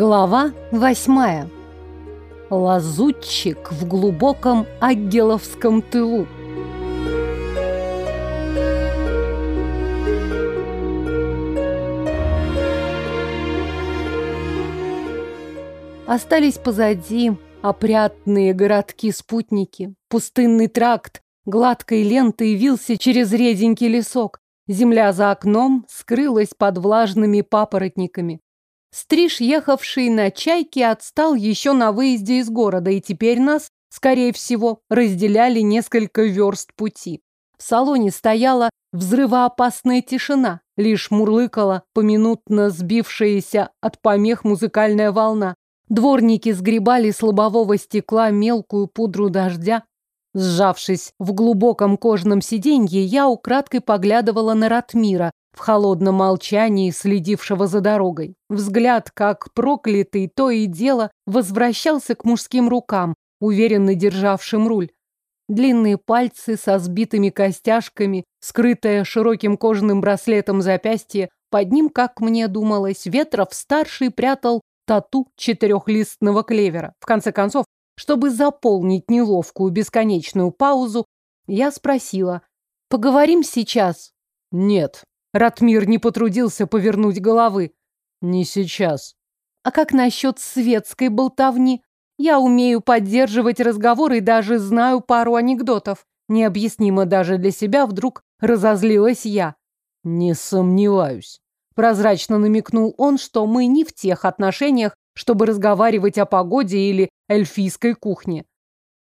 Глава восьмая. Лазутчик в глубоком аггеловском тылу. Остались позади опрятные городки-спутники, пустынный тракт, гладкой лентой вился через реденький лесок. Земля за окном скрылась под влажными папоротниками. Стриж, ехавший на чайке, отстал еще на выезде из города, и теперь нас, скорее всего, разделяли несколько верст пути. В салоне стояла взрывоопасная тишина, лишь мурлыкала поминутно сбившаяся от помех музыкальная волна. Дворники сгребали с лобового стекла мелкую пудру дождя. Сжавшись в глубоком кожаном сиденье, я украдкой поглядывала на Ратмира, в холодном молчании следившего за дорогой. Взгляд, как проклятый, то и дело возвращался к мужским рукам, уверенно державшим руль. Длинные пальцы со сбитыми костяшками, скрытое широким кожаным браслетом запястье, под ним, как мне думалось, Ветров-старший прятал тату четырехлистного клевера. В конце концов, чтобы заполнить неловкую бесконечную паузу, я спросила, «Поговорим сейчас?» «Нет», Ратмир не потрудился повернуть головы. Не сейчас. А как насчет светской болтовни? Я умею поддерживать разговоры и даже знаю пару анекдотов. Необъяснимо даже для себя вдруг разозлилась я. Не сомневаюсь. Прозрачно намекнул он, что мы не в тех отношениях, чтобы разговаривать о погоде или эльфийской кухне.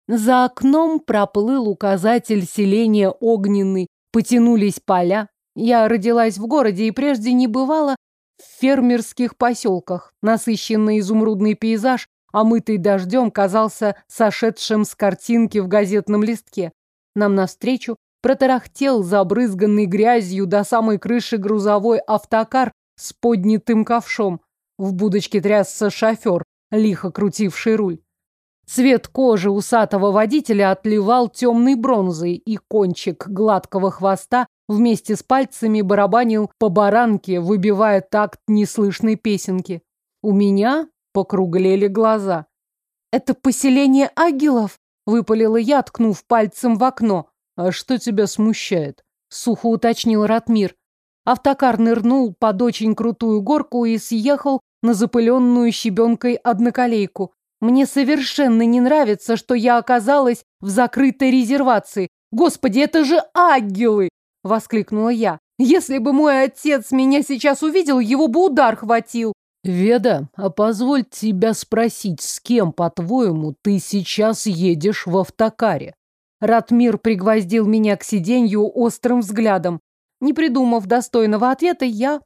За окном проплыл указатель селения Огненный, потянулись поля, я родилась в городе и прежде не бывала в фермерских поселках. Насыщенный изумрудный пейзаж, омытый дождем, казался сошедшим с картинки в газетном листке. Нам навстречу протарахтел забрызганный грязью до самой крыши грузовой автокар с поднятым ковшом. В будочке трясся шофер, лихо крутивший руль. Цвет кожи усатого водителя отливал темной бронзой, и кончик гладкого хвоста вместе с пальцами барабанил по баранке, выбивая такт неслышной песенки. У меня покруглели глаза. «Это поселение агилов?» — выпалила я, ткнув пальцем в окно. «А что тебя смущает?» — сухо уточнил Ратмир. Автокар нырнул под очень крутую горку и съехал на запыленную щебенкой одноколейку. Мне совершенно не нравится, что я оказалась в закрытой резервации. Господи, это же ангелы! — воскликнула я. «Если бы мой отец меня сейчас увидел, его бы удар хватил». «Веда, а позволь тебя спросить, с кем, по-твоему, ты сейчас едешь в автокаре?» Ратмир пригвоздил меня к сиденью острым взглядом. Не придумав достойного ответа, я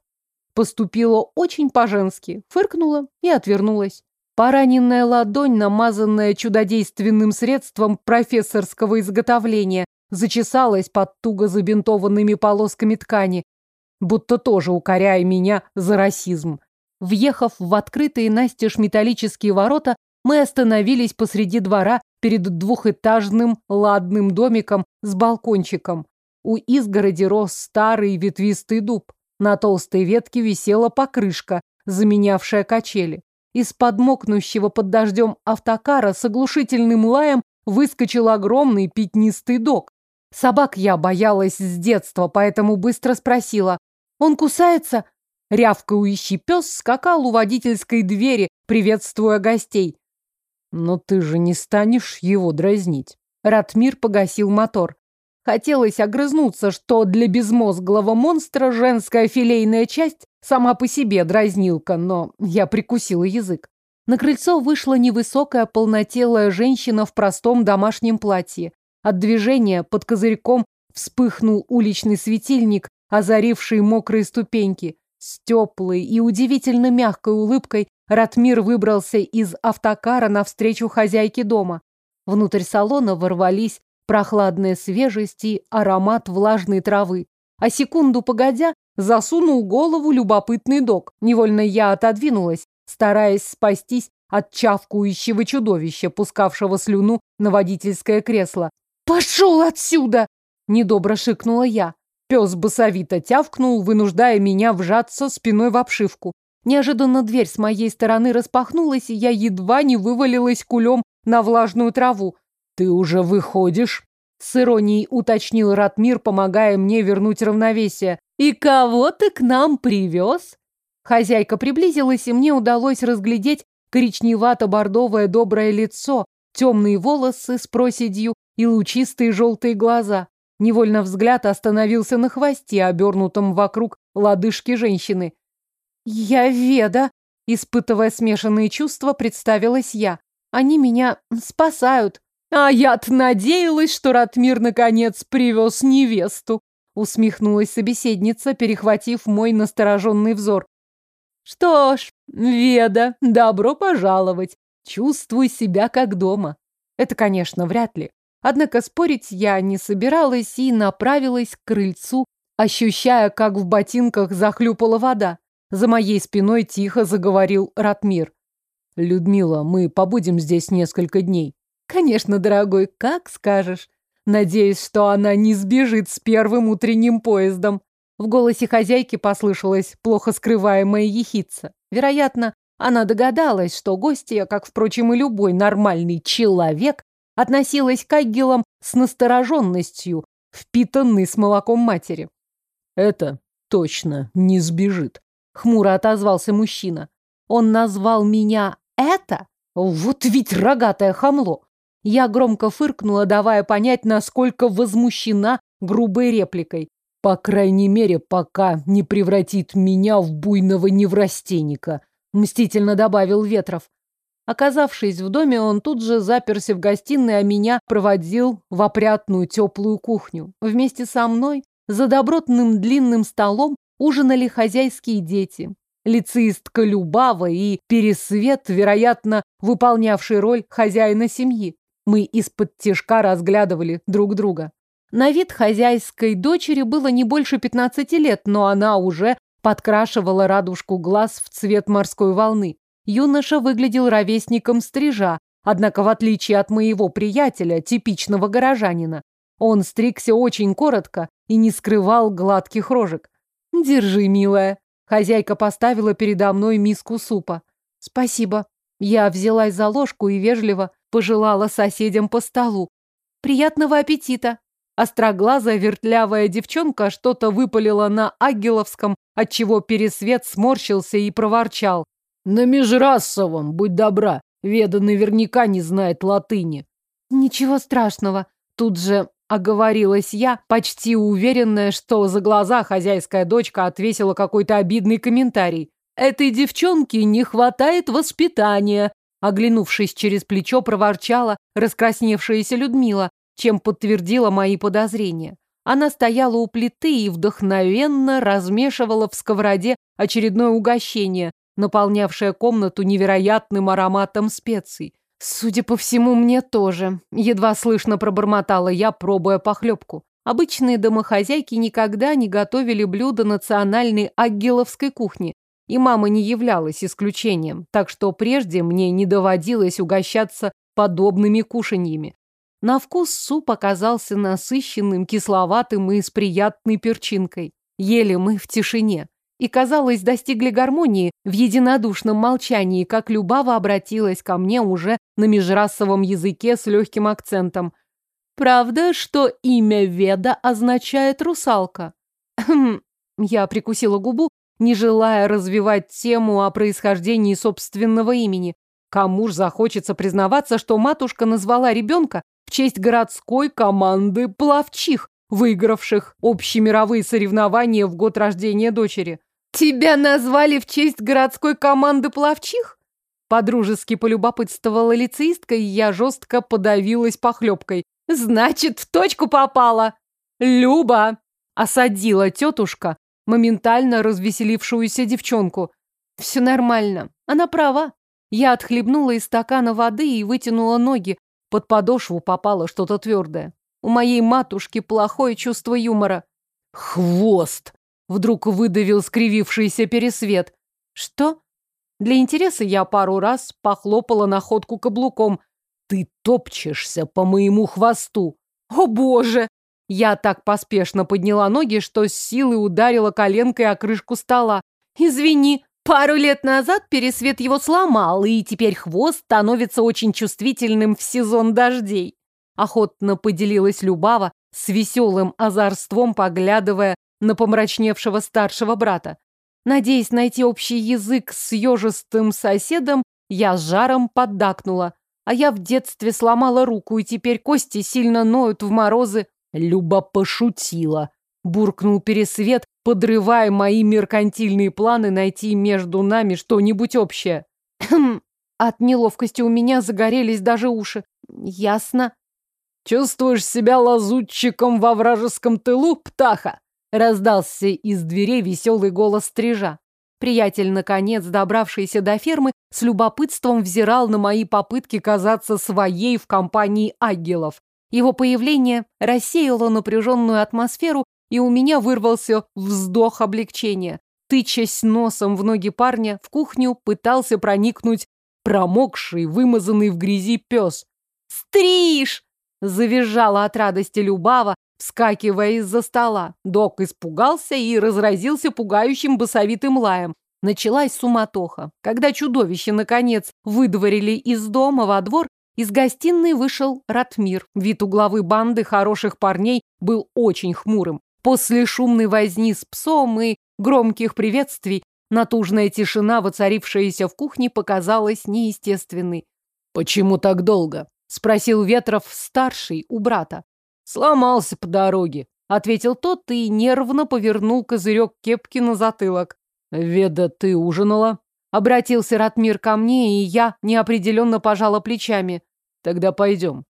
поступила очень по-женски, фыркнула и отвернулась. Пораненная ладонь, намазанная чудодейственным средством профессорского изготовления, зачесалась под туго забинтованными полосками ткани, будто тоже укоряя меня за расизм. Въехав в открытые настежь металлические ворота, мы остановились посреди двора перед двухэтажным ладным домиком с балкончиком. У изгороди рос старый ветвистый дуб. На толстой ветке висела покрышка, заменявшая качели. Из-под мокнущего под дождем автокара с оглушительным лаем выскочил огромный пятнистый дог. Собак я боялась с детства, поэтому быстро спросила. «Он кусается?» Рявкающий пес скакал у водительской двери, приветствуя гостей. «Но ты же не станешь его дразнить». Ратмир погасил мотор. Хотелось огрызнуться, что для безмозглого монстра женская филейная часть сама по себе дразнилка, но я прикусила язык. На крыльцо вышла невысокая полнотелая женщина в простом домашнем платье. От движения под козырьком вспыхнул уличный светильник, озаривший мокрые ступеньки. С теплой и удивительно мягкой улыбкой Ратмир выбрался из автокара навстречу хозяйке дома. Внутрь салона ворвались прохладная свежесть и аромат влажной травы. А секунду погодя, засунул голову любопытный док. Невольно я отодвинулась, стараясь спастись от чавкающего чудовища, пускавшего слюну на водительское кресло. «Пошел отсюда!» — недобро шикнула я. Пес басовито тявкнул, вынуждая меня вжаться спиной в обшивку. Неожиданно дверь с моей стороны распахнулась, и я едва не вывалилась кулем на влажную траву. «Ты уже выходишь?» С иронией уточнил Ратмир, помогая мне вернуть равновесие. «И кого ты к нам привез?» Хозяйка приблизилась, и мне удалось разглядеть коричневато-бордовое доброе лицо, темные волосы с проседью и лучистые желтые глаза. Невольно взгляд остановился на хвосте, обернутом вокруг лодыжки женщины. «Я Веда», — испытывая смешанные чувства, представилась я. «Они меня спасают». «А я-то надеялась, что Ратмир наконец привез невесту», — усмехнулась собеседница, перехватив мой настороженный взор. «Что ж, Веда, добро пожаловать. Чувствуй себя как дома». Это, конечно, вряд ли. Однако спорить я не собиралась и направилась к крыльцу, ощущая, как в ботинках захлюпала вода. За моей спиной тихо заговорил Ратмир. «Людмила, мы побудем здесь несколько дней». «Конечно, дорогой, как скажешь. Надеюсь, что она не сбежит с первым утренним поездом». В голосе хозяйки послышалась плохо скрываемая ехидца. Вероятно, она догадалась, что гостья, как, впрочем, и любой нормальный человек, относилась к ангелам с настороженностью, впитанной с молоком матери. «Это точно не сбежит», — хмуро отозвался мужчина. «Он назвал меня это? Вот ведь рогатое хамло!» Я громко фыркнула, давая понять, насколько возмущена грубой репликой. «По крайней мере, пока не превратит меня в буйного неврастенника», — мстительно добавил Ветров. Оказавшись в доме, он тут же заперся в гостиной, а меня проводил в опрятную теплую кухню. Вместе со мной за добротным длинным столом ужинали хозяйские дети. Лицеистка Любава и Пересвет, вероятно, выполнявший роль хозяина семьи. Мы из-под тяжка разглядывали друг друга. На вид хозяйской дочери было не больше 15 лет, но она уже подкрашивала радужку глаз в цвет морской волны юноша выглядел ровесником стрижа, однако в отличие от моего приятеля, типичного горожанина, он стригся очень коротко и не скрывал гладких рожек. «Держи, милая». Хозяйка поставила передо мной миску супа. «Спасибо». Я взялась за ложку и вежливо пожелала соседям по столу. «Приятного аппетита!» Остроглазая вертлявая девчонка что-то выпалила на Агиловском, отчего пересвет сморщился и проворчал. На межрасовом, будь добра. Веда наверняка не знает латыни. Ничего страшного. Тут же оговорилась я, почти уверенная, что за глаза хозяйская дочка отвесила какой-то обидный комментарий. Этой девчонке не хватает воспитания. Оглянувшись через плечо, проворчала раскрасневшаяся Людмила, чем подтвердила мои подозрения. Она стояла у плиты и вдохновенно размешивала в сковороде очередное угощение, наполнявшая комнату невероятным ароматом специй. Судя по всему, мне тоже. Едва слышно пробормотала я, пробуя похлебку. Обычные домохозяйки никогда не готовили блюда национальной аггеловской кухни, и мама не являлась исключением, так что прежде мне не доводилось угощаться подобными кушаньями. На вкус суп оказался насыщенным, кисловатым и с приятной перчинкой. Ели мы в тишине и, казалось, достигли гармонии в единодушном молчании, как Любава обратилась ко мне уже на межрасовом языке с легким акцентом. «Правда, что имя Веда означает «русалка»?» Я прикусила губу, не желая развивать тему о происхождении собственного имени. Кому ж захочется признаваться, что матушка назвала ребенка в честь городской команды плавчих, выигравших общемировые соревнования в год рождения дочери? «Тебя назвали в честь городской команды плавчих?» Подружески полюбопытствовала лицеистка, и я жестко подавилась похлебкой. «Значит, в точку попала!» «Люба!» — осадила тетушка, моментально развеселившуюся девчонку. «Все нормально. Она права. Я отхлебнула из стакана воды и вытянула ноги. Под подошву попало что-то твердое. У моей матушки плохое чувство юмора. «Хвост!» Вдруг выдавил скривившийся пересвет. Что? Для интереса я пару раз похлопала находку каблуком. Ты топчешься по моему хвосту. О боже! Я так поспешно подняла ноги, что с силой ударила коленкой о крышку стола. Извини, Пару лет назад пересвет его сломал, и теперь хвост становится очень чувствительным в сезон дождей. Охотно поделилась Любава, с веселым озорством поглядывая на помрачневшего старшего брата. Надеясь найти общий язык с ежистым соседом, я с жаром поддакнула. А я в детстве сломала руку, и теперь кости сильно ноют в морозы. Люба пошутила. Буркнул Пересвет, подрывая мои меркантильные планы найти между нами что-нибудь общее. От неловкости у меня загорелись даже уши. Ясно. Чувствуешь себя лазутчиком во вражеском тылу, птаха? Раздался из дверей веселый голос стрижа. Приятель, наконец, добравшийся до фермы, с любопытством взирал на мои попытки казаться своей в компании агелов. Его появление рассеяло напряженную атмосферу, и у меня вырвался вздох облегчения. Тычась носом в ноги парня, в кухню пытался проникнуть промокший, вымазанный в грязи пес. «Стриж!» — завизжала от радости Любава, вскакивая из-за стола. Док испугался и разразился пугающим басовитым лаем. Началась суматоха. Когда чудовище, наконец, выдворили из дома во двор, из гостиной вышел Ратмир. Вид у главы банды хороших парней был очень хмурым. После шумной возни с псом и громких приветствий натужная тишина, воцарившаяся в кухне, показалась неестественной. «Почему так долго?» — спросил Ветров старший у брата. «Сломался по дороге», — ответил тот и нервно повернул козырек кепки на затылок. «Веда, ты ужинала?» Обратился Ратмир ко мне, и я неопределенно пожала плечами. «Тогда пойдем».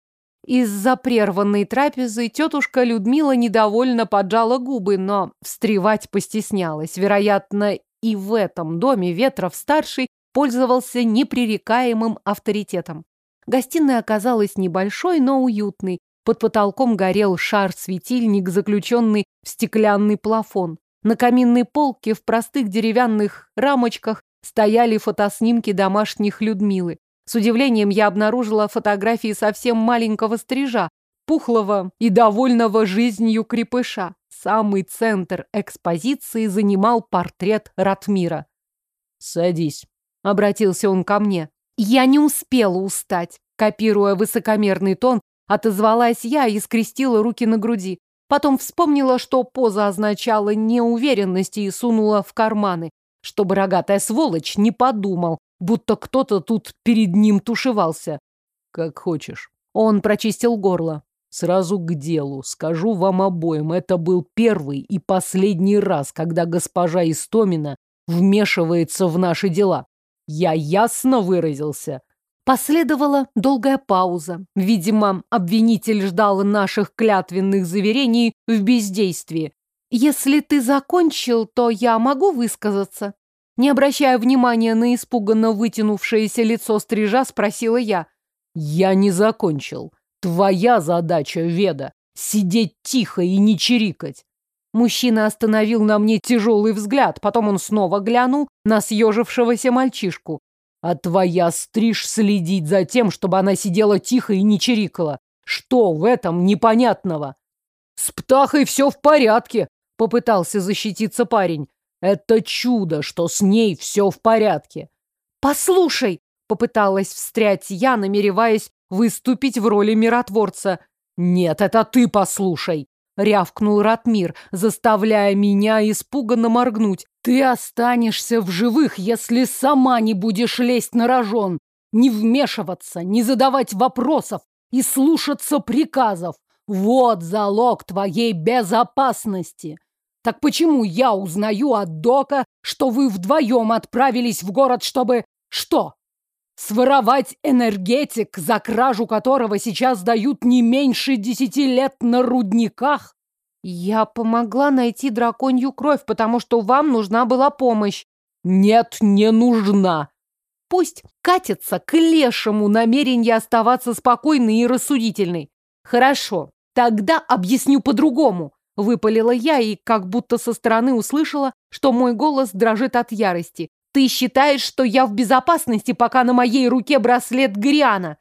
Из-за прерванной трапезы тетушка Людмила недовольно поджала губы, но встревать постеснялась. Вероятно, и в этом доме Ветров-старший пользовался непререкаемым авторитетом. Гостиная оказалась небольшой, но уютной. Под потолком горел шар-светильник, заключенный в стеклянный плафон. На каминной полке в простых деревянных рамочках стояли фотоснимки домашних Людмилы. С удивлением я обнаружила фотографии совсем маленького стрижа, пухлого и довольного жизнью крепыша. Самый центр экспозиции занимал портрет Ратмира. «Садись», — обратился он ко мне. Я не успела устать. Копируя высокомерный тон, Отозвалась я и скрестила руки на груди. Потом вспомнила, что поза означала неуверенность и сунула в карманы, чтобы рогатая сволочь не подумал, будто кто-то тут перед ним тушевался. Как хочешь. Он прочистил горло. Сразу к делу. Скажу вам обоим, это был первый и последний раз, когда госпожа Истомина вмешивается в наши дела. Я ясно выразился. Последовала долгая пауза. Видимо, обвинитель ждал наших клятвенных заверений в бездействии. «Если ты закончил, то я могу высказаться?» Не обращая внимания на испуганно вытянувшееся лицо стрижа, спросила я. «Я не закончил. Твоя задача, Веда, сидеть тихо и не чирикать». Мужчина остановил на мне тяжелый взгляд, потом он снова глянул на съежившегося мальчишку. А твоя стриж следить за тем, чтобы она сидела тихо и не чирикала. Что в этом непонятного? С птахой все в порядке, попытался защититься парень. Это чудо, что с ней все в порядке. Послушай, попыталась встрять я, намереваясь выступить в роли миротворца. Нет, это ты послушай, рявкнул Ратмир, заставляя меня испуганно моргнуть. Ты останешься в живых, если сама не будешь лезть на рожон, не вмешиваться, не задавать вопросов и слушаться приказов. Вот залог твоей безопасности. Так почему я узнаю от Дока, что вы вдвоем отправились в город, чтобы... Что? Своровать энергетик, за кражу которого сейчас дают не меньше десяти лет на рудниках? Я помогла найти драконью кровь, потому что вам нужна была помощь. Нет, не нужна. Пусть катится к лешему намерение оставаться спокойной и рассудительной. Хорошо, тогда объясню по-другому. Выпалила я и как будто со стороны услышала, что мой голос дрожит от ярости. Ты считаешь, что я в безопасности, пока на моей руке браслет Гриана?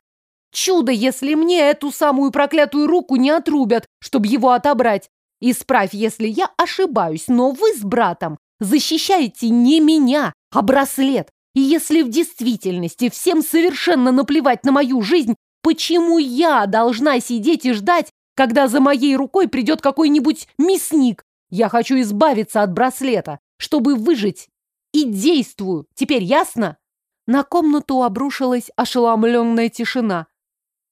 Чудо, если мне эту самую проклятую руку не отрубят, чтобы его отобрать. Исправь, если я ошибаюсь, но вы с братом защищаете не меня, а браслет. И если в действительности всем совершенно наплевать на мою жизнь, почему я должна сидеть и ждать, когда за моей рукой придет какой-нибудь мясник? Я хочу избавиться от браслета, чтобы выжить. И действую. Теперь ясно? На комнату обрушилась ошеломленная тишина.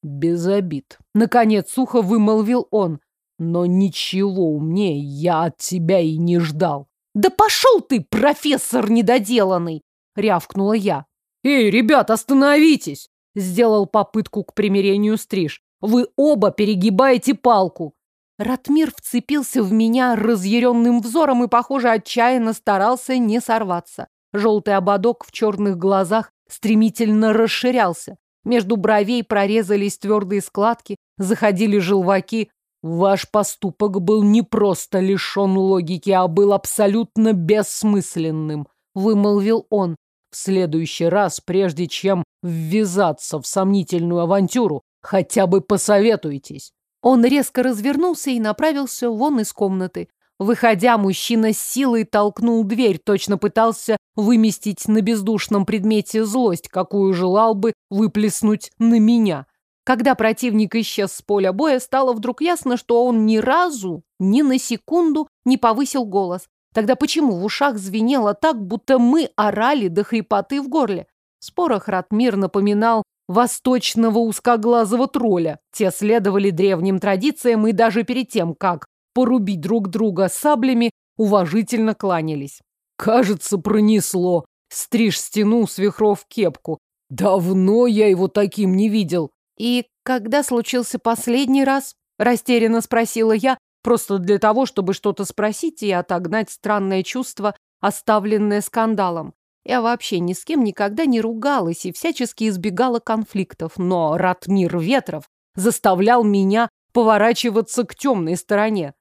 Без обид. Наконец сухо вымолвил он. Но ничего умнее я от тебя и не ждал. Да пошел ты, профессор недоделанный! Рявкнула я. Эй, ребят, остановитесь! Сделал попытку к примирению Стриж. Вы оба перегибаете палку. Ратмир вцепился в меня разъяренным взором и, похоже, отчаянно старался не сорваться. Желтый ободок в черных глазах стремительно расширялся. Между бровей прорезались твердые складки, заходили желваки. Ваш поступок был не просто лишен логики, а был абсолютно бессмысленным, вымолвил он. В следующий раз, прежде чем ввязаться в сомнительную авантюру, хотя бы посоветуйтесь. Он резко развернулся и направился вон из комнаты. Выходя, мужчина с силой толкнул дверь, точно пытался выместить на бездушном предмете злость, какую желал бы выплеснуть на меня. Когда противник исчез с поля боя, стало вдруг ясно, что он ни разу, ни на секунду не повысил голос. Тогда почему в ушах звенело так, будто мы орали до хрипоты в горле? В спорах Ратмир напоминал восточного узкоглазого тролля. Те следовали древним традициям и даже перед тем, как порубить друг друга саблями, уважительно кланялись. Кажется, пронесло. Стриж стянул с кепку. Давно я его таким не видел. И когда случился последний раз? Растерянно спросила я, просто для того, чтобы что-то спросить и отогнать странное чувство, оставленное скандалом. Я вообще ни с кем никогда не ругалась и всячески избегала конфликтов, но Ратмир Ветров заставлял меня поворачиваться к темной стороне.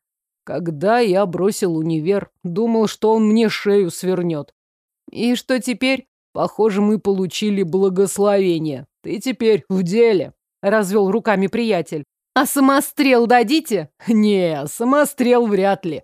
Когда я бросил универ, думал, что он мне шею свернет. И что теперь? Похоже, мы получили благословение. Ты теперь в деле, развел руками приятель. А самострел дадите? Не, самострел вряд ли.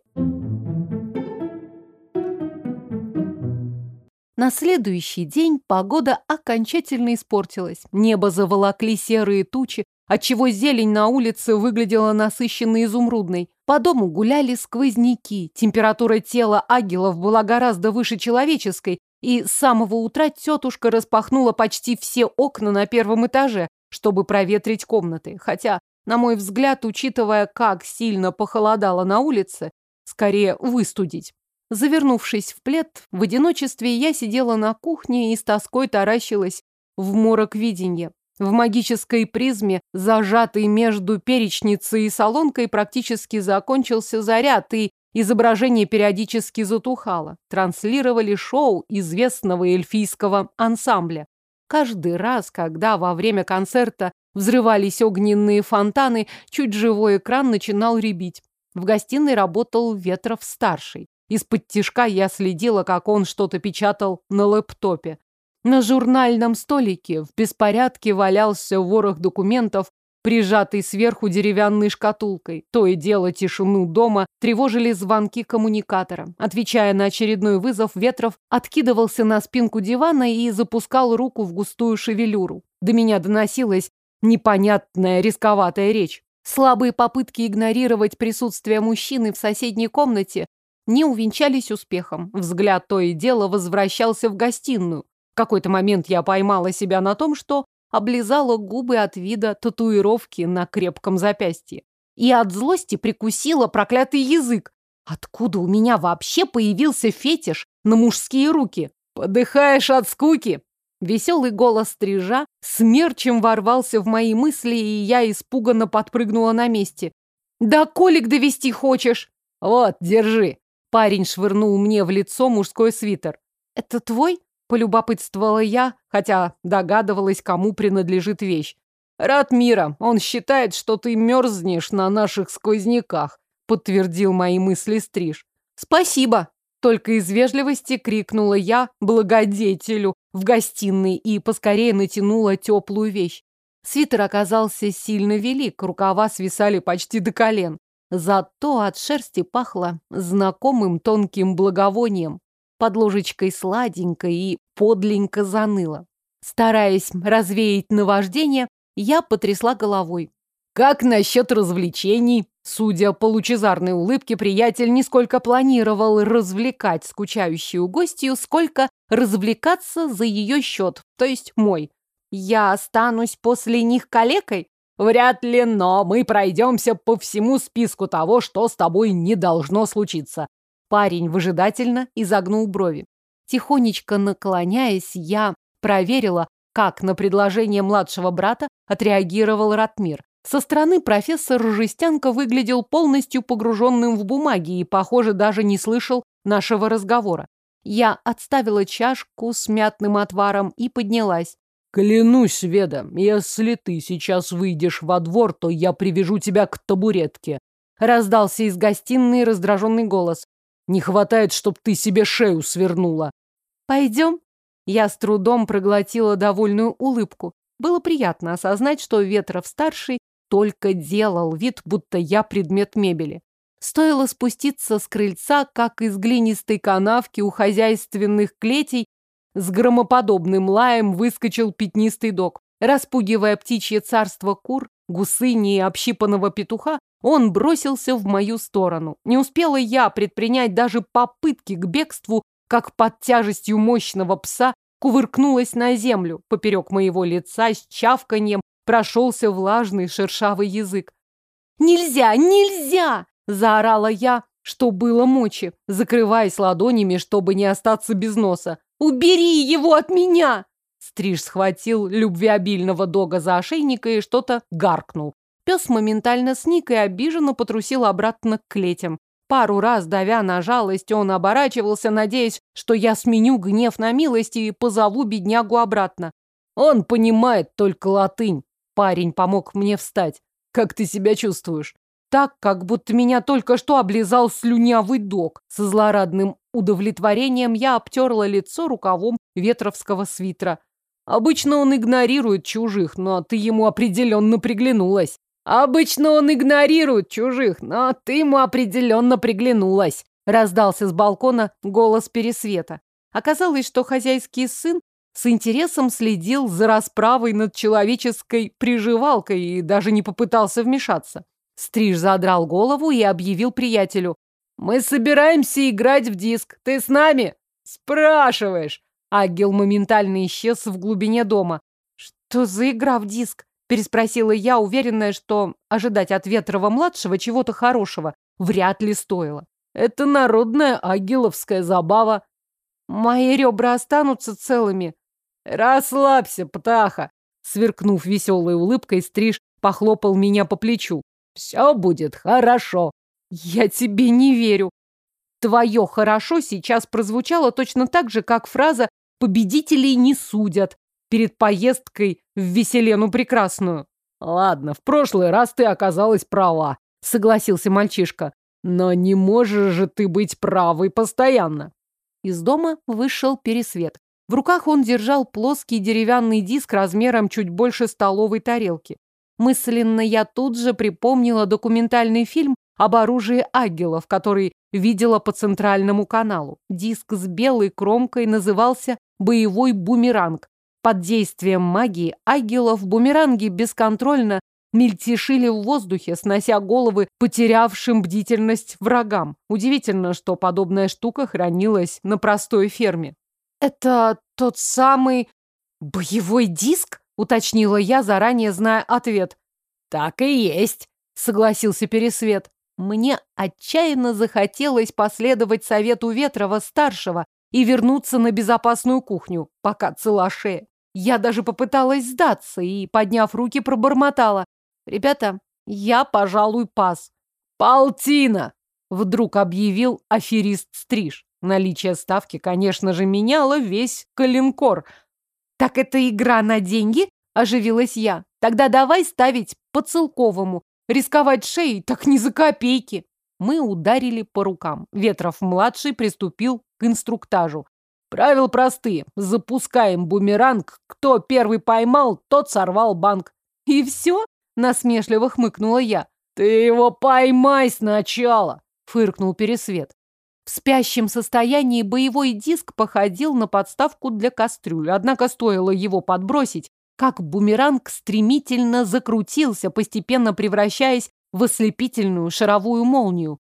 На следующий день погода окончательно испортилась. Небо заволокли серые тучи, отчего зелень на улице выглядела насыщенной изумрудной. По дому гуляли сквозняки. Температура тела агилов была гораздо выше человеческой, и с самого утра тетушка распахнула почти все окна на первом этаже, чтобы проветрить комнаты. Хотя, на мой взгляд, учитывая, как сильно похолодало на улице, скорее выстудить. Завернувшись в плед, в одиночестве я сидела на кухне и с тоской таращилась в морок виденья. В магической призме, зажатой между перечницей и солонкой, практически закончился заряд, и изображение периодически затухало. Транслировали шоу известного эльфийского ансамбля. Каждый раз, когда во время концерта взрывались огненные фонтаны, чуть живой экран начинал ребить. В гостиной работал Ветров-старший. Из-под тишка я следила, как он что-то печатал на лэптопе. На журнальном столике в беспорядке валялся ворох документов, прижатый сверху деревянной шкатулкой. То и дело тишину дома тревожили звонки коммуникатора. Отвечая на очередной вызов, Ветров откидывался на спинку дивана и запускал руку в густую шевелюру. До меня доносилась непонятная рисковатая речь. Слабые попытки игнорировать присутствие мужчины в соседней комнате не увенчались успехом. Взгляд то и дело возвращался в гостиную. В какой-то момент я поймала себя на том, что облизала губы от вида татуировки на крепком запястье. И от злости прикусила проклятый язык. Откуда у меня вообще появился фетиш на мужские руки? Подыхаешь от скуки? Веселый голос стрижа смерчем ворвался в мои мысли, и я испуганно подпрыгнула на месте. «Да колик довести хочешь?» «Вот, держи!» Парень швырнул мне в лицо мужской свитер. «Это твой?» – полюбопытствовала я, хотя догадывалась, кому принадлежит вещь. «Рад мира. Он считает, что ты мерзнешь на наших сквозняках», – подтвердил мои мысли Стриж. «Спасибо!» – только из вежливости крикнула я благодетелю в гостиной и поскорее натянула теплую вещь. Свитер оказался сильно велик, рукава свисали почти до колен. Зато от шерсти пахло знакомым тонким благовонием. под ложечкой сладенько и подленько заныло. Стараясь развеять наваждение, я потрясла головой. «Как насчет развлечений?» Судя по лучезарной улыбке, приятель не сколько планировал развлекать скучающую гостью, сколько развлекаться за ее счет, то есть мой. Я останусь после них калекой? Вряд ли, но мы пройдемся по всему списку того, что с тобой не должно случиться. Парень выжидательно изогнул брови. Тихонечко наклоняясь, я проверила, как на предложение младшего брата отреагировал Ратмир. Со стороны профессор Жестянко выглядел полностью погруженным в бумаги и, похоже, даже не слышал нашего разговора. Я отставила чашку с мятным отваром и поднялась. «Клянусь, Веда, если ты сейчас выйдешь во двор, то я привяжу тебя к табуретке», — раздался из гостиной раздраженный голос. «Не хватает, чтоб ты себе шею свернула». «Пойдем?» Я с трудом проглотила довольную улыбку. Было приятно осознать, что Ветров-старший только делал вид, будто я предмет мебели. Стоило спуститься с крыльца, как из глинистой канавки у хозяйственных клетей с громоподобным лаем выскочил пятнистый дог. Распугивая птичье царство кур, гусыни и общипанного петуха, он бросился в мою сторону. Не успела я предпринять даже попытки к бегству, как под тяжестью мощного пса кувыркнулась на землю. Поперек моего лица с чавканьем прошелся влажный шершавый язык. «Нельзя! Нельзя!» – заорала я, что было мочи, закрываясь ладонями, чтобы не остаться без носа. «Убери его от меня!» Стриж схватил любвеобильного дога за ошейника и что-то гаркнул. Пес моментально сник и обиженно потрусил обратно к клетям. Пару раз, давя на жалость, он оборачивался, надеясь, что я сменю гнев на милость и позову беднягу обратно. Он понимает только латынь. Парень помог мне встать. Как ты себя чувствуешь? Так, как будто меня только что облизал слюнявый дог. Со злорадным удовлетворением я обтерла лицо рукавом ветровского свитера. Обычно он игнорирует чужих, но ты ему определенно приглянулась. Обычно он игнорирует чужих, но ты ему определенно приглянулась. Раздался с балкона голос Пересвета. Оказалось, что хозяйский сын с интересом следил за расправой над человеческой приживалкой и даже не попытался вмешаться. Стриж задрал голову и объявил приятелю. «Мы собираемся играть в диск. Ты с нами?» «Спрашиваешь!» Агил моментально исчез в глубине дома. «Что за игра в диск?» Переспросила я, уверенная, что ожидать от Ветрова-младшего чего-то хорошего вряд ли стоило. «Это народная агиловская забава». «Мои ребра останутся целыми?» «Расслабься, птаха!» Сверкнув веселой улыбкой, Стриж похлопал меня по плечу. «Все будет хорошо!» «Я тебе не верю!» Твое «хорошо» сейчас прозвучало точно так же, как фраза «победителей не судят» перед поездкой в Веселену Прекрасную. «Ладно, в прошлый раз ты оказалась права», — согласился мальчишка. «Но не можешь же ты быть правой постоянно». Из дома вышел пересвет. В руках он держал плоский деревянный диск размером чуть больше столовой тарелки. Мысленно я тут же припомнила документальный фильм об оружии агелов, который видела по центральному каналу. Диск с белой кромкой назывался «Боевой бумеранг». Под действием магии агелов бумеранги бесконтрольно мельтешили в воздухе, снося головы потерявшим бдительность врагам. Удивительно, что подобная штука хранилась на простой ферме. «Это тот самый боевой диск?» — уточнила я, заранее зная ответ. «Так и есть», — согласился Пересвет. Мне отчаянно захотелось последовать совету Ветрова-старшего и вернуться на безопасную кухню, пока цела шея. Я даже попыталась сдаться и, подняв руки, пробормотала. «Ребята, я, пожалуй, пас». «Полтина!» — вдруг объявил аферист Стриж. Наличие ставки, конечно же, меняло весь калинкор. «Так это игра на деньги?» – оживилась я. «Тогда давай ставить по целковому. Рисковать шеей так не за копейки». Мы ударили по рукам. Ветров-младший приступил к инструктажу. Правила простые. Запускаем бумеранг. Кто первый поймал, тот сорвал банк. И все? Насмешливо хмыкнула я. Ты его поймай сначала, фыркнул Пересвет. В спящем состоянии боевой диск походил на подставку для кастрюли, однако стоило его подбросить, как бумеранг стремительно закрутился, постепенно превращаясь в ослепительную шаровую молнию.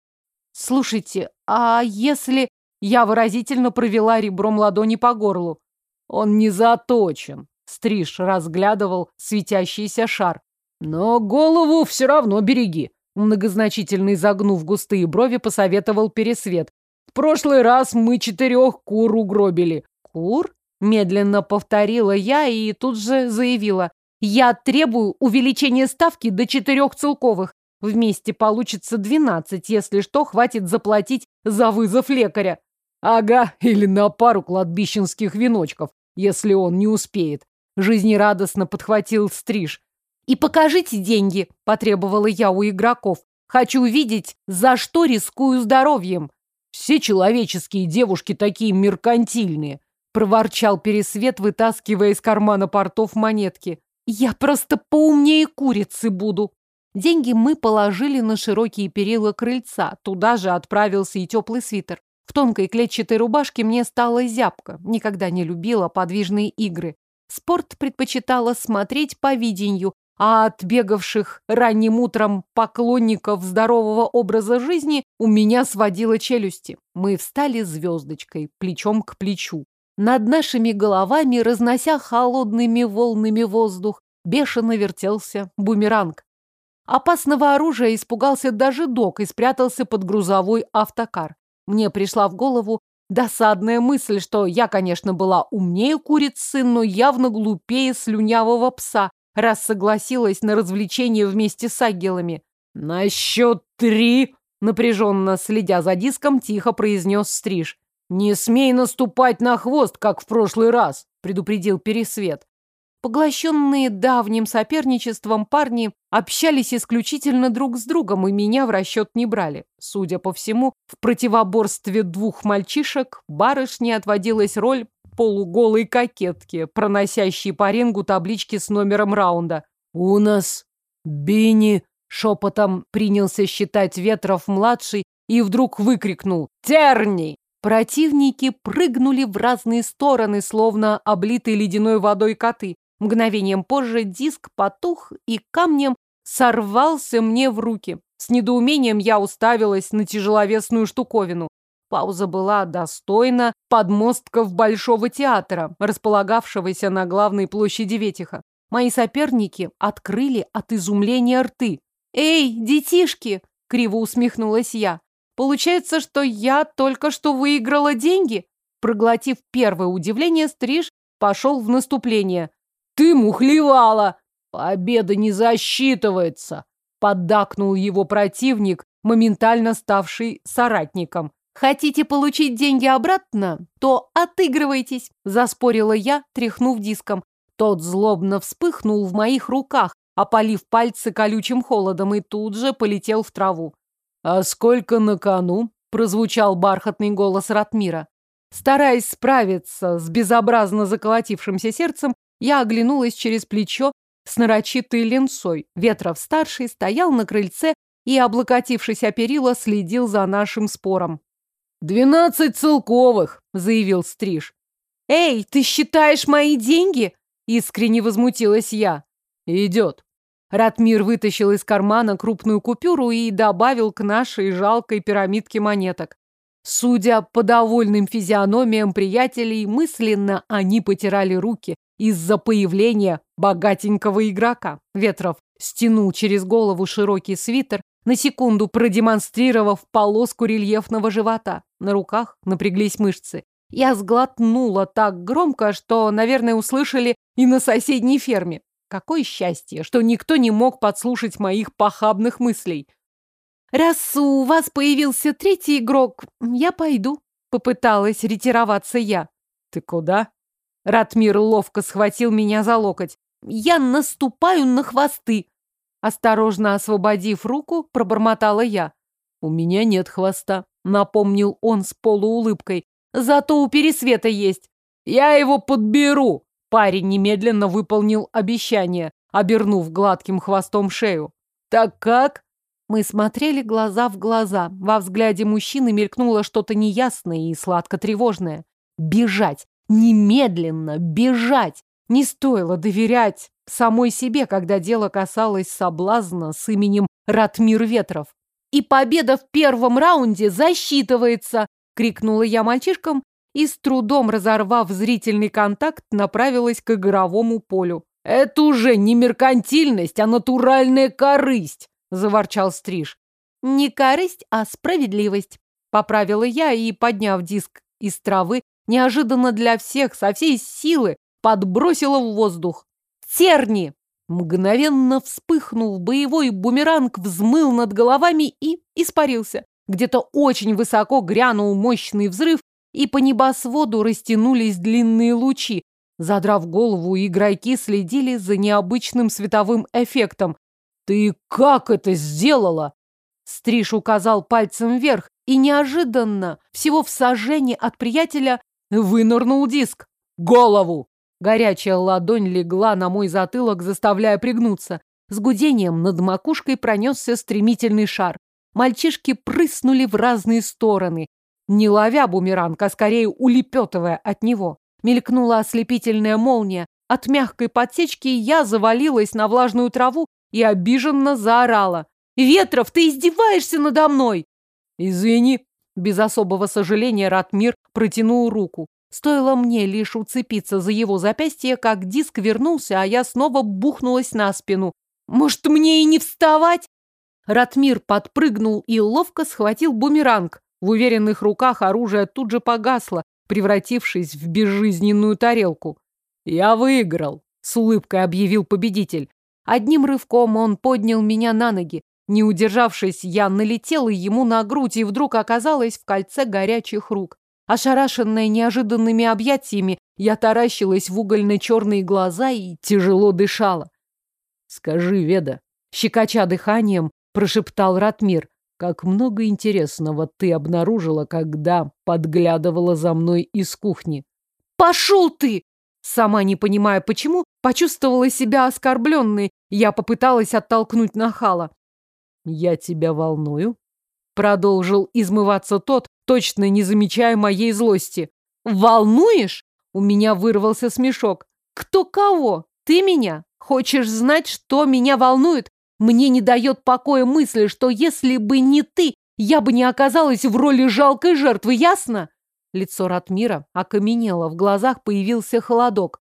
«Слушайте, а если...» Я выразительно провела ребром ладони по горлу. «Он не заточен», — Стриж разглядывал светящийся шар. «Но голову все равно береги», — многозначительно изогнув густые брови, посоветовал Пересвет. В прошлый раз мы четырех кур угробили. Кур? Медленно повторила я и тут же заявила. Я требую увеличения ставки до четырех целковых. Вместе получится двенадцать, если что, хватит заплатить за вызов лекаря. Ага, или на пару кладбищенских веночков, если он не успеет. Жизнерадостно подхватил стриж. И покажите деньги, потребовала я у игроков. Хочу увидеть, за что рискую здоровьем. Все человеческие девушки такие меркантильные, проворчал Пересвет, вытаскивая из кармана портов монетки. Я просто поумнее курицы буду. Деньги мы положили на широкие перила крыльца. Туда же отправился и теплый свитер. В тонкой клетчатой рубашке мне стало зябко. Никогда не любила подвижные игры. Спорт предпочитала смотреть по видению, а от бегавших ранним утром поклонников здорового образа жизни у меня сводило челюсти. Мы встали звездочкой, плечом к плечу. Над нашими головами, разнося холодными волнами воздух, бешено вертелся бумеранг. Опасного оружия испугался даже док и спрятался под грузовой автокар. Мне пришла в голову досадная мысль, что я, конечно, была умнее курицы, но явно глупее слюнявого пса, раз согласилась на развлечение вместе с агелами. «На счет три!» — напряженно следя за диском, тихо произнес Стриж. «Не смей наступать на хвост, как в прошлый раз!» — предупредил Пересвет. Поглощенные давним соперничеством парни общались исключительно друг с другом и меня в расчет не брали. Судя по всему, в противоборстве двух мальчишек барышне отводилась роль полуголой кокетки, проносящей по рингу таблички с номером раунда. «У нас Бини!» — шепотом принялся считать Ветров-младший и вдруг выкрикнул «Терни!». Противники прыгнули в разные стороны, словно облитые ледяной водой коты. Мгновением позже диск потух и камнем сорвался мне в руки. С недоумением я уставилась на тяжеловесную штуковину. Пауза была достойна подмостков Большого театра, располагавшегося на главной площади Ветиха. Мои соперники открыли от изумления рты. «Эй, детишки!» — криво усмехнулась я. «Получается, что я только что выиграла деньги?» Проглотив первое удивление, Стриж пошел в наступление. «Ты мухлевала!» «Победа не засчитывается!» Поддакнул его противник, моментально ставший соратником. Хотите получить деньги обратно, то отыгрывайтесь, заспорила я, тряхнув диском. Тот злобно вспыхнул в моих руках, опалив пальцы колючим холодом и тут же полетел в траву. «А сколько на кону?» — прозвучал бархатный голос Ратмира. Стараясь справиться с безобразно заколотившимся сердцем, я оглянулась через плечо с нарочитой ленцой. Ветров-старший стоял на крыльце и, облокотившись о перила, следил за нашим спором. «Двенадцать целковых!» — заявил Стриж. «Эй, ты считаешь мои деньги?» — искренне возмутилась я. «Идет». Ратмир вытащил из кармана крупную купюру и добавил к нашей жалкой пирамидке монеток. Судя по довольным физиономиям приятелей, мысленно они потирали руки из-за появления богатенького игрока. Ветров стянул через голову широкий свитер, на секунду продемонстрировав полоску рельефного живота. На руках напряглись мышцы. Я сглотнула так громко, что, наверное, услышали и на соседней ферме. Какое счастье, что никто не мог подслушать моих похабных мыслей. «Раз у вас появился третий игрок, я пойду», — попыталась ретироваться я. «Ты куда?» Ратмир ловко схватил меня за локоть. «Я наступаю на хвосты», Осторожно освободив руку, пробормотала я. «У меня нет хвоста», — напомнил он с полуулыбкой. «Зато у Пересвета есть. Я его подберу!» Парень немедленно выполнил обещание, обернув гладким хвостом шею. «Так как?» Мы смотрели глаза в глаза. Во взгляде мужчины мелькнуло что-то неясное и сладко-тревожное. Бежать! Немедленно бежать! Не стоило доверять самой себе, когда дело касалось соблазна с именем Ратмир Ветров. «И победа в первом раунде засчитывается!» — крикнула я мальчишкам и, с трудом разорвав зрительный контакт, направилась к игровому полю. «Это уже не меркантильность, а натуральная корысть!» — заворчал Стриж. «Не корысть, а справедливость», — поправила я и, подняв диск из травы, неожиданно для всех со всей силы подбросила в воздух. «Терни!» Мгновенно вспыхнув, боевой бумеранг взмыл над головами и испарился. Где-то очень высоко грянул мощный взрыв, и по небосводу растянулись длинные лучи. Задрав голову, игроки следили за необычным световым эффектом. «Ты как это сделала?» Стриж указал пальцем вверх, и неожиданно, всего в сажении от приятеля, вынырнул диск. «Голову!» Горячая ладонь легла на мой затылок, заставляя пригнуться. С гудением над макушкой пронесся стремительный шар. Мальчишки прыснули в разные стороны, не ловя бумеранг, а скорее улепетывая от него. Мелькнула ослепительная молния. От мягкой подсечки я завалилась на влажную траву и обиженно заорала. «Ветров, ты издеваешься надо мной!» «Извини!» Без особого сожаления Ратмир протянул руку. Стоило мне лишь уцепиться за его запястье, как диск вернулся, а я снова бухнулась на спину. «Может, мне и не вставать?» Ратмир подпрыгнул и ловко схватил бумеранг. В уверенных руках оружие тут же погасло, превратившись в безжизненную тарелку. «Я выиграл», — с улыбкой объявил победитель. Одним рывком он поднял меня на ноги. Не удержавшись, я налетела ему на грудь и вдруг оказалась в кольце горячих рук. Ошарашенная неожиданными объятиями, я таращилась в угольно-черные глаза и тяжело дышала. «Скажи, Веда», — щекоча дыханием, прошептал Ратмир, как много интересного ты обнаружила, когда подглядывала за мной из кухни. «Пошел ты!» Сама не понимая почему, почувствовала себя оскорбленной. Я попыталась оттолкнуть нахала. «Я тебя волную?» Продолжил измываться тот, точно не замечая моей злости. «Волнуешь?» У меня вырвался смешок. «Кто кого? Ты меня? Хочешь знать, что меня волнует? Мне не дает покоя мысли, что если бы не ты, я бы не оказалась в роли жалкой жертвы, ясно?» Лицо Ратмира окаменело, в глазах появился холодок.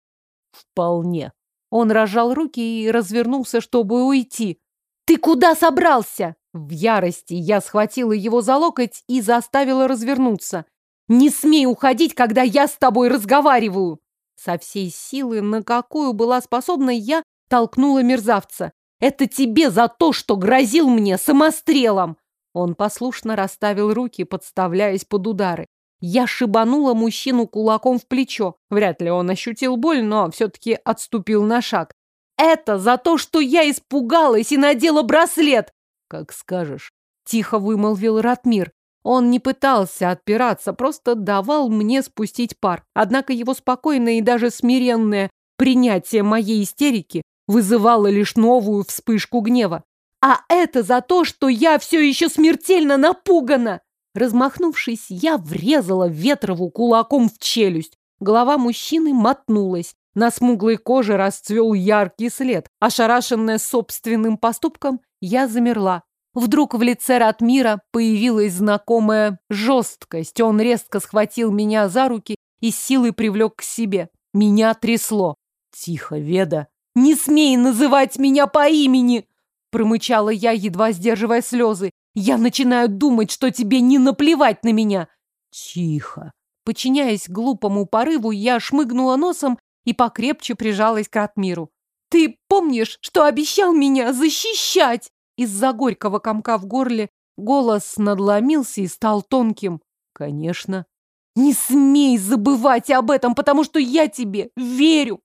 «Вполне». Он разжал руки и развернулся, чтобы уйти. «Ты куда собрался?» В ярости я схватила его за локоть и заставила развернуться. «Не смей уходить, когда я с тобой разговариваю!» Со всей силы, на какую была способна, я толкнула мерзавца. Это тебе за то, что грозил мне самострелом!» Он послушно расставил руки, подставляясь под удары. Я шибанула мужчину кулаком в плечо. Вряд ли он ощутил боль, но все-таки отступил на шаг. «Это за то, что я испугалась и надела браслет!» «Как скажешь», — тихо вымолвил Ратмир. Он не пытался отпираться, просто давал мне спустить пар. Однако его спокойное и даже смиренное принятие моей истерики вызывало лишь новую вспышку гнева. А это за то, что я все еще смертельно напугана. Размахнувшись, я врезала Ветрову кулаком в челюсть. Голова мужчины мотнулась. На смуглой коже расцвел яркий след. Ошарашенная собственным поступком, я замерла. Вдруг в лице Ратмира появилась знакомая жесткость. Он резко схватил меня за руки и силой привлек к себе. Меня трясло. «Тихо, Веда!» «Не смей называть меня по имени!» Промычала я, едва сдерживая слезы. «Я начинаю думать, что тебе не наплевать на меня!» «Тихо!» Подчиняясь глупому порыву, я шмыгнула носом и покрепче прижалась к Ратмиру. «Ты помнишь, что обещал меня защищать?» Из-за горького комка в горле голос надломился и стал тонким. «Конечно». «Не смей забывать об этом, потому что я тебе верю!»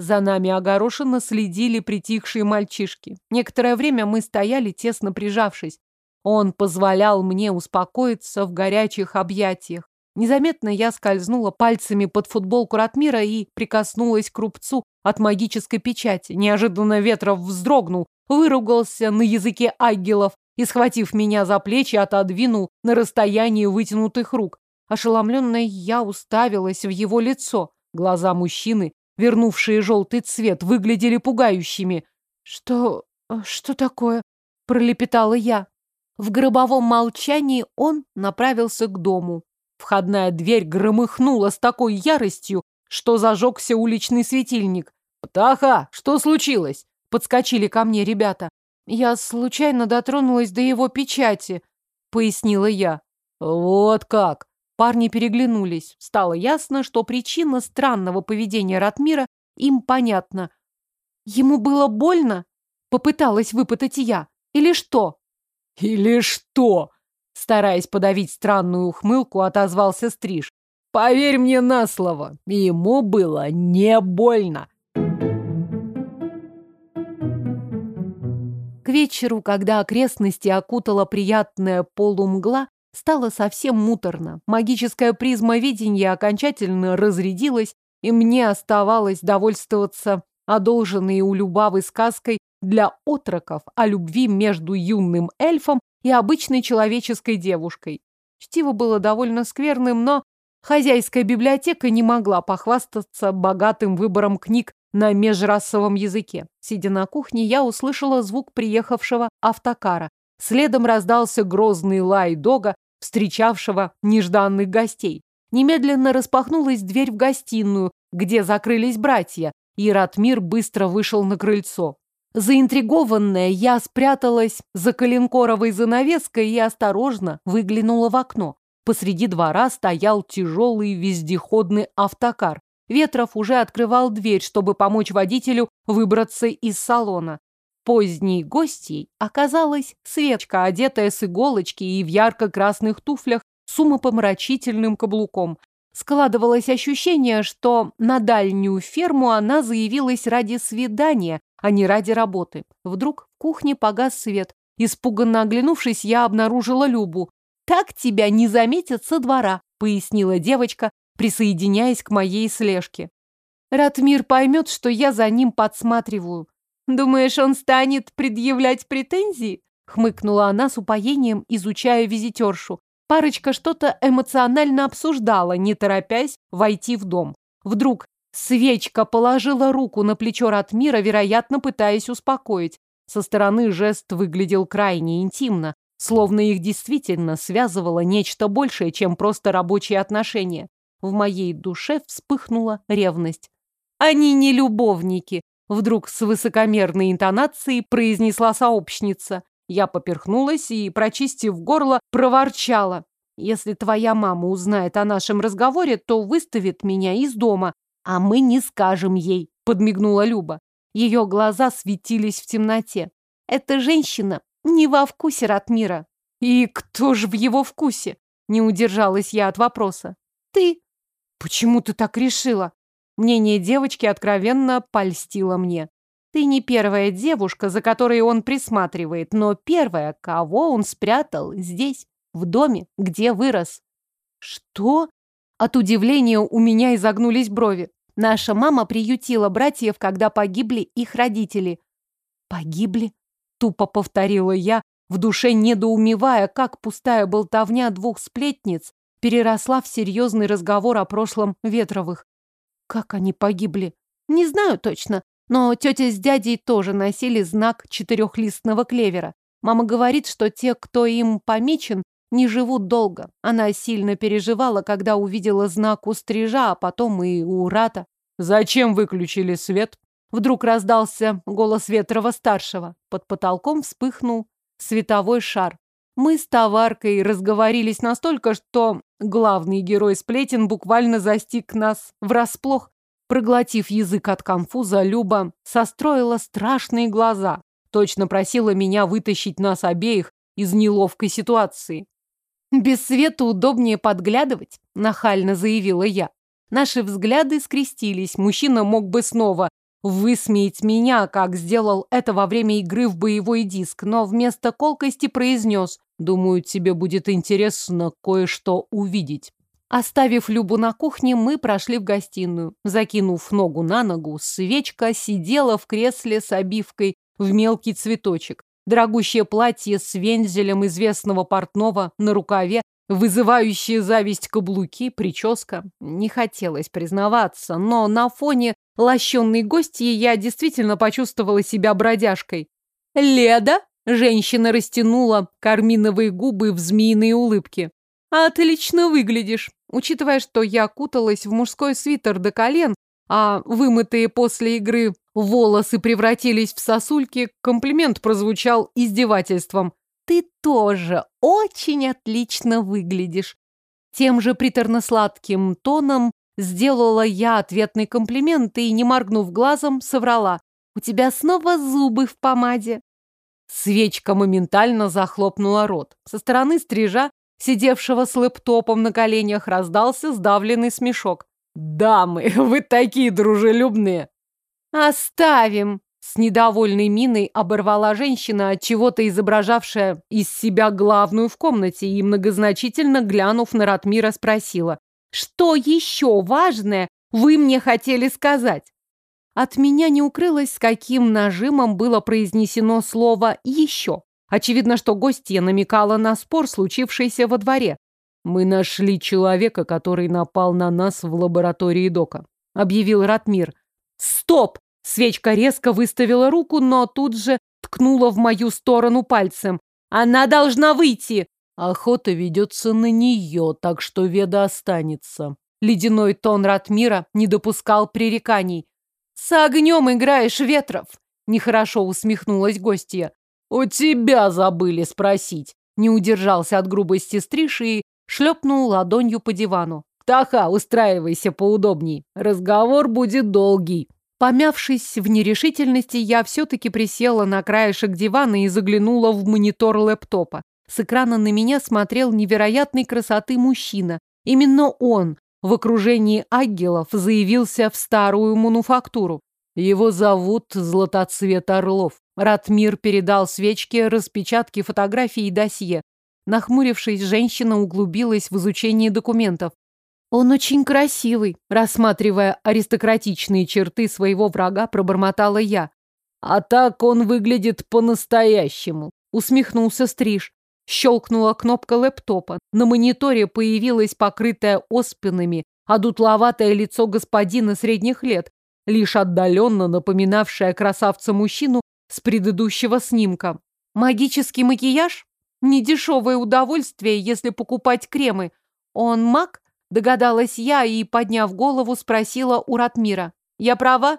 За нами огорошенно следили притихшие мальчишки. Некоторое время мы стояли, тесно прижавшись. Он позволял мне успокоиться в горячих объятиях. Незаметно я скользнула пальцами под футболку Ратмира и прикоснулась к рубцу от магической печати. Неожиданно Ветров вздрогнул, выругался на языке агелов и, схватив меня за плечи, отодвинул на расстояние вытянутых рук. Ошеломленная я уставилась в его лицо. Глаза мужчины, вернувшие желтый цвет, выглядели пугающими. «Что... что такое?» — пролепетала я. В гробовом молчании он направился к дому. Входная дверь громыхнула с такой яростью, что зажегся уличный светильник. «Птаха, что случилось?» Подскочили ко мне ребята. «Я случайно дотронулась до его печати», — пояснила я. «Вот как!» Парни переглянулись. Стало ясно, что причина странного поведения Ратмира им понятна. «Ему было больно?» — попыталась выпытать я. «Или что?» «Или что?» Стараясь подавить странную ухмылку, отозвался Стриж. «Поверь мне на слово, ему было не больно». К вечеру, когда окрестности окутала приятная полумгла, стало совсем муторно. Магическая призма видения окончательно разрядилась, и мне оставалось довольствоваться одолженной у Любавы сказкой для отроков о любви между юным эльфом и обычной человеческой девушкой. Чтиво было довольно скверным, но хозяйская библиотека не могла похвастаться богатым выбором книг на межрасовом языке. Сидя на кухне, я услышала звук приехавшего автокара. Следом раздался грозный лай дога, встречавшего нежданных гостей. Немедленно распахнулась дверь в гостиную, где закрылись братья, и Ратмир быстро вышел на крыльцо. Заинтригованная, я спряталась за коленкоровой занавеской и осторожно выглянула в окно. Посреди двора стоял тяжелый вездеходный автокар. Ветров уже открывал дверь, чтобы помочь водителю выбраться из салона. Поздней гостьей оказалась Светочка, одетая с иголочки и в ярко-красных туфлях с умопомрачительным каблуком. Складывалось ощущение, что на дальнюю ферму она заявилась ради свидания, а не ради работы. Вдруг в кухне погас свет. Испуганно оглянувшись, я обнаружила Любу. «Так тебя не заметят со двора», — пояснила девочка, присоединяясь к моей слежке. Ратмир поймет, что я за ним подсматриваю. «Думаешь, он станет предъявлять претензии?» — хмыкнула она с упоением, изучая визитершу. Парочка что-то эмоционально обсуждала, не торопясь войти в дом. Вдруг свечка положила руку на плечо Ратмира, вероятно, пытаясь успокоить. Со стороны жест выглядел крайне интимно, словно их действительно связывало нечто большее, чем просто рабочие отношения. В моей душе вспыхнула ревность. «Они не любовники», — вдруг с высокомерной интонацией произнесла сообщница. Я поперхнулась и, прочистив горло, проворчала. Если твоя мама узнает о нашем разговоре, то выставит меня из дома, а мы не скажем ей, подмигнула Люба. Ее глаза светились в темноте. Эта женщина не во вкусе Ратмира. И кто же в его вкусе? Не удержалась я от вопроса. Ты. Почему ты так решила? Мнение девочки откровенно польстило мне. Ты не первая девушка, за которой он присматривает, но первая, кого он спрятал здесь, в доме, где вырос. Что? От удивления у меня изогнулись брови. Наша мама приютила братьев, когда погибли их родители. Погибли? Тупо повторила я, в душе недоумевая, как пустая болтовня двух сплетниц переросла в серьезный разговор о прошлом Ветровых. Как они погибли? Не знаю точно, но тетя с дядей тоже носили знак четырехлистного клевера. Мама говорит, что те, кто им помечен, не живут долго. Она сильно переживала, когда увидела знак у стрижа, а потом и у рата. «Зачем выключили свет?» Вдруг раздался голос Ветрова-старшего. Под потолком вспыхнул световой шар. Мы с товаркой разговорились настолько, что главный герой сплетен буквально застиг нас врасплох. Проглотив язык от конфуза, Люба состроила страшные глаза. Точно просила меня вытащить нас обеих из неловкой ситуации. «Без света удобнее подглядывать», — нахально заявила я. Наши взгляды скрестились. Мужчина мог бы снова высмеять меня, как сделал это во время игры в боевой диск, но вместо колкости произнес «Думаю, тебе будет интересно кое-что увидеть». Оставив Любу на кухне, мы прошли в гостиную. Закинув ногу на ногу, свечка сидела в кресле с обивкой в мелкий цветочек. Дорогущее платье с вензелем известного портного на рукаве, вызывающие зависть каблуки, прическа. Не хотелось признаваться, но на фоне лощенной гостьи я действительно почувствовала себя бродяжкой. «Леда?» – женщина растянула карминовые губы в змеиные улыбки. «Отлично выглядишь. Учитывая, что я куталась в мужской свитер до колен, а вымытые после игры волосы превратились в сосульки, комплимент прозвучал издевательством. Ты тоже очень отлично выглядишь. Тем же приторно-сладким тоном сделала я ответный комплимент и, не моргнув глазом, соврала. У тебя снова зубы в помаде. Свечка моментально захлопнула рот. Со стороны стрижа сидевшего с лэптопом на коленях, раздался сдавленный смешок. «Дамы, вы такие дружелюбные!» «Оставим!» С недовольной миной оборвала женщина, чего-то изображавшая из себя главную в комнате, и многозначительно глянув на Ратмира, спросила. «Что еще важное вы мне хотели сказать?» От меня не укрылось, с каким нажимом было произнесено слово «еще». Очевидно, что гостья намекала на спор, случившийся во дворе. «Мы нашли человека, который напал на нас в лаборатории Дока», — объявил Ратмир. «Стоп!» Свечка резко выставила руку, но тут же ткнула в мою сторону пальцем. «Она должна выйти!» Охота ведется на нее, так что Веда останется. Ледяной тон Ратмира не допускал пререканий. «С огнем играешь, Ветров!» Нехорошо усмехнулась гостья. «У тебя забыли спросить!» Не удержался от грубости стриж и шлепнул ладонью по дивану. «Таха, устраивайся поудобней. Разговор будет долгий». Помявшись в нерешительности, я все-таки присела на краешек дивана и заглянула в монитор лэптопа. С экрана на меня смотрел невероятной красоты мужчина. Именно он в окружении ангелов заявился в старую мануфактуру. Его зовут Златоцвет Орлов. Ратмир передал свечке распечатки фотографий и досье. Нахмурившись, женщина углубилась в изучение документов. Он очень красивый, рассматривая аристократичные черты своего врага, пробормотала я. А так он выглядит по-настоящему, усмехнулся Стриж. Щелкнула кнопка лэптопа. На мониторе появилось покрытое оспинами, одутловатое лицо господина средних лет, лишь отдаленно напоминавшее красавца-мужчину с предыдущего снимка. Магический макияж? Недешевое удовольствие, если покупать кремы. Он маг? Догадалась я и, подняв голову, спросила у Ратмира. Я права?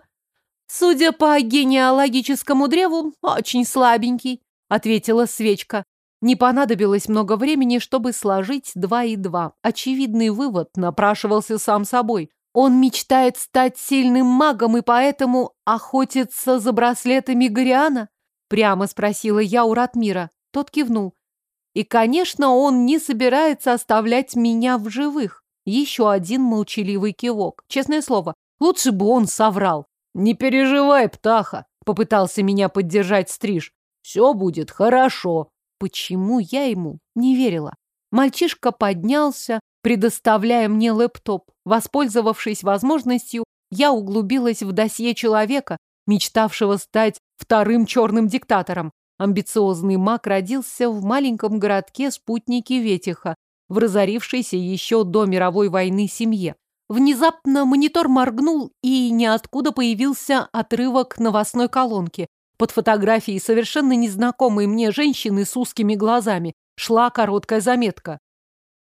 Судя по генеалогическому древу, очень слабенький, ответила свечка. Не понадобилось много времени, чтобы сложить два и два. Очевидный вывод напрашивался сам собой. Он мечтает стать сильным магом и поэтому охотится за браслетами Гориана? Прямо спросила я у Ратмира. Тот кивнул. И, конечно, он не собирается оставлять меня в живых. Еще один молчаливый кивок. Честное слово, лучше бы он соврал. «Не переживай, птаха!» — попытался меня поддержать Стриж. «Все будет хорошо». Почему я ему не верила? Мальчишка поднялся, предоставляя мне лэптоп. Воспользовавшись возможностью, я углубилась в досье человека, мечтавшего стать вторым черным диктатором. Амбициозный маг родился в маленьком городке спутники Ветиха, в разорившейся еще до мировой войны семье. Внезапно монитор моргнул, и ниоткуда появился отрывок новостной колонки. Под фотографией совершенно незнакомой мне женщины с узкими глазами шла короткая заметка.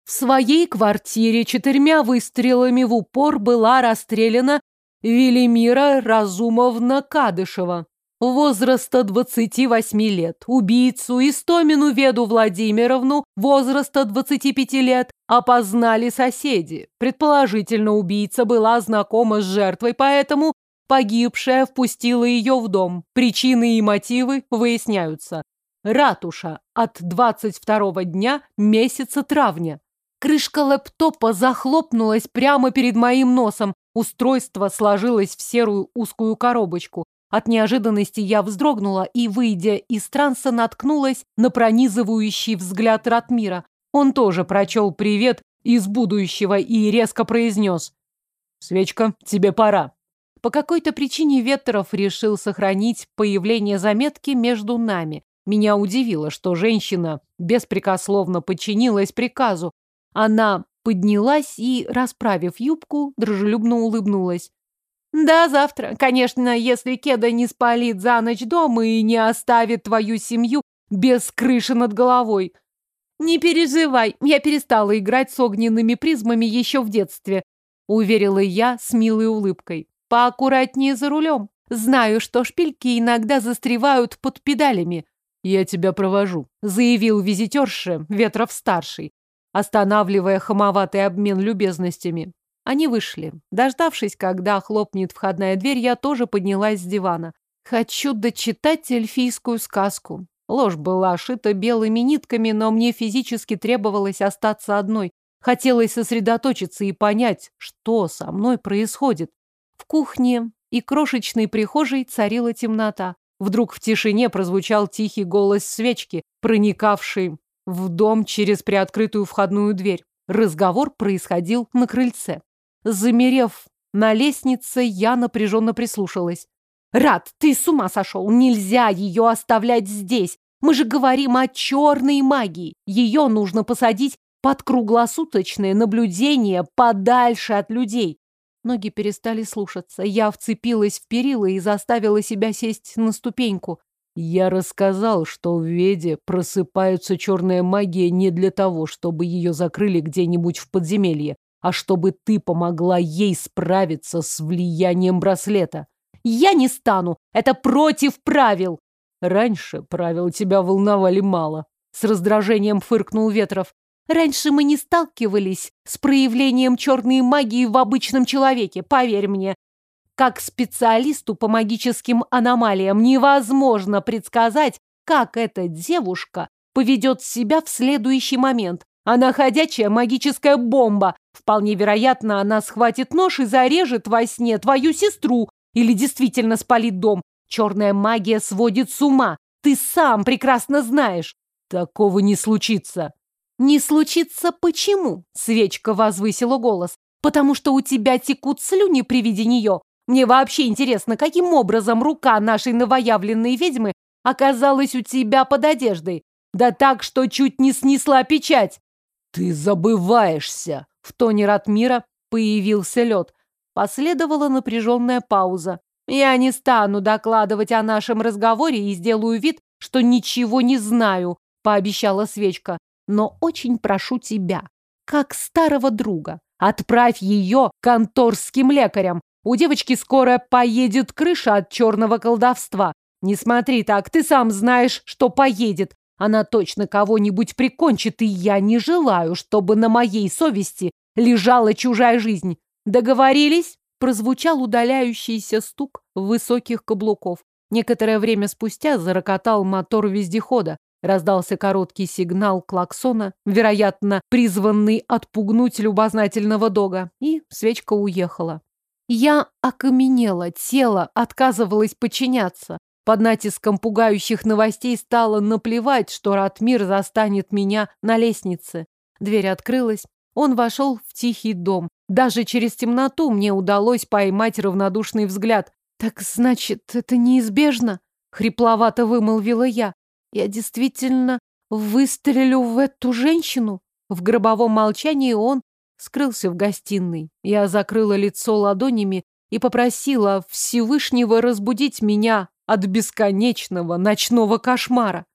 В своей квартире четырьмя выстрелами в упор была расстреляна Велимира Разумовна Кадышева, возраста 28 лет. Убийцу Истомину Веду Владимировну, возраста 25 лет, опознали соседи. Предположительно, убийца была знакома с жертвой, поэтому погибшая впустила ее в дом. Причины и мотивы выясняются. Ратуша от 22 дня месяца травня. Крышка лэптопа захлопнулась прямо перед моим носом. Устройство сложилось в серую узкую коробочку. От неожиданности я вздрогнула и, выйдя из транса, наткнулась на пронизывающий взгляд Ратмира. Он тоже прочел привет из будущего и резко произнес. «Свечка, тебе пора». По какой-то причине Ветров решил сохранить появление заметки между нами. Меня удивило, что женщина беспрекословно подчинилась приказу. Она поднялась и, расправив юбку, дружелюбно улыбнулась. «Да, завтра. Конечно, если Кеда не спалит за ночь дома и не оставит твою семью без крыши над головой. Не переживай, я перестала играть с огненными призмами еще в детстве», уверила я с милой улыбкой. «Поаккуратнее за рулем. Знаю, что шпильки иногда застревают под педалями». «Я тебя провожу», заявил визитерша Ветров-старший, останавливая хамоватый обмен любезностями. Они вышли. Дождавшись, когда хлопнет входная дверь, я тоже поднялась с дивана. Хочу дочитать эльфийскую сказку. Ложь была шита белыми нитками, но мне физически требовалось остаться одной. Хотелось сосредоточиться и понять, что со мной происходит. В кухне и крошечной прихожей царила темнота. Вдруг в тишине прозвучал тихий голос свечки, проникавший в дом через приоткрытую входную дверь. Разговор происходил на крыльце. Замерев на лестнице, я напряженно прислушалась. «Рад, ты с ума сошел! Нельзя ее оставлять здесь! Мы же говорим о черной магии! Ее нужно посадить под круглосуточное наблюдение подальше от людей!» Ноги перестали слушаться. Я вцепилась в перила и заставила себя сесть на ступеньку. Я рассказал, что в Веде просыпается черная магия не для того, чтобы ее закрыли где-нибудь в подземелье, а чтобы ты помогла ей справиться с влиянием браслета. Я не стану. Это против правил. Раньше правила тебя волновали мало. С раздражением фыркнул Ветров. Раньше мы не сталкивались с проявлением черной магии в обычном человеке, поверь мне. Как специалисту по магическим аномалиям невозможно предсказать, как эта девушка поведет себя в следующий момент. Она ходячая магическая бомба. Вполне вероятно, она схватит нож и зарежет во сне твою сестру или действительно спалит дом. Черная магия сводит с ума. Ты сам прекрасно знаешь. Такого не случится. Не случится почему? Свечка возвысила голос. Потому что у тебя текут слюни при виде нее. Мне вообще интересно, каким образом рука нашей новоявленной ведьмы оказалась у тебя под одеждой. Да так, что чуть не снесла печать. «Ты забываешься!» В тоне Ратмира появился лед. Последовала напряженная пауза. «Я не стану докладывать о нашем разговоре и сделаю вид, что ничего не знаю», пообещала свечка. «Но очень прошу тебя, как старого друга, отправь ее конторским лекарям. У девочки скоро поедет крыша от черного колдовства. Не смотри так, ты сам знаешь, что поедет. Она точно кого-нибудь прикончит, и я не желаю, чтобы на моей совести лежала чужая жизнь. Договорились? Прозвучал удаляющийся стук высоких каблуков. Некоторое время спустя зарокотал мотор вездехода. Раздался короткий сигнал клаксона, вероятно, призванный отпугнуть любознательного дога, и свечка уехала. Я окаменела, тело отказывалось подчиняться. Под натиском пугающих новостей стало наплевать, что Ратмир застанет меня на лестнице. Дверь открылась. Он вошел в тихий дом. Даже через темноту мне удалось поймать равнодушный взгляд. «Так значит, это неизбежно?» — хрипловато вымолвила я. «Я действительно выстрелю в эту женщину?» В гробовом молчании он скрылся в гостиной. Я закрыла лицо ладонями и попросила Всевышнего разбудить меня от бесконечного ночного кошмара.